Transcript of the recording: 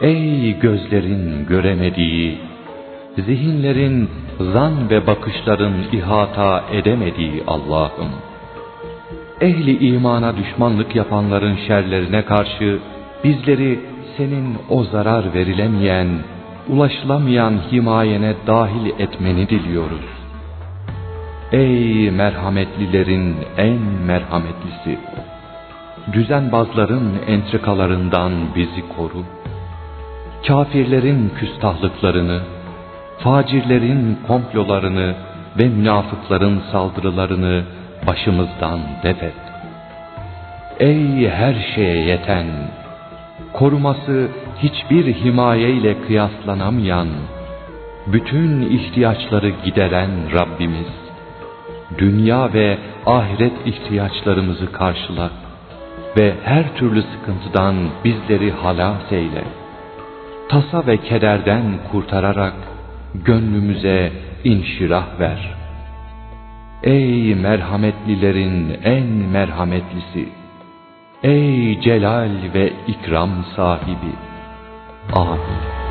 Ey gözlerin göremediği, zihinlerin zan ve bakışların ihata edemediği Allah'ım. Ehli imana düşmanlık yapanların şerlerine karşı bizleri senin o zarar verilemeyen, ulaşılamayan himayene dahil etmeni diliyoruz. Ey merhametlilerin en merhametlisi! Düzenbazların entrikalarından bizi koru. Kafirlerin küstahlıklarını, facirlerin komplolarını ve münafıkların saldırılarını başımızdan def et. Ey her şeye yeten, koruması hiçbir himaye ile kıyaslanamayan, bütün ihtiyaçları gideren Rabbimiz, dünya ve ahiret ihtiyaçlarımızı karşıla ve her türlü sıkıntıdan bizleri halas eyle. Tasa ve kederden kurtararak gönlümüze inşirah ver. Ey merhametlilerin en merhametlisi! Ey celal ve ikram sahibi! Amin.